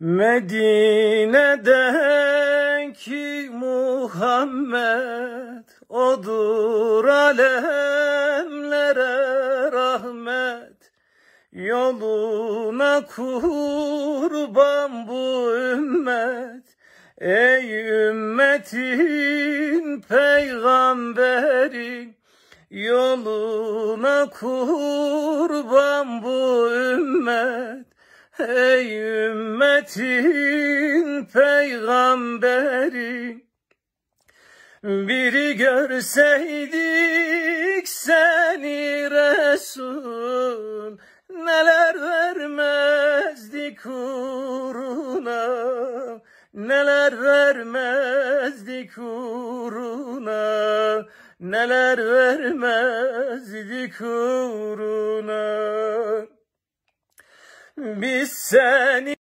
Medine'deki Muhammed odur alemlere rahmet. Yoluna kurban bu ümmet. Ey ümmetin peygamberi Yoluna kurban bu ümmet Ey ümmetin peygamberi biri görseydik seni Resul Neler vermezdik uğruna Neler vermezdik uğruna Neler vermezdik uğruna Biz seni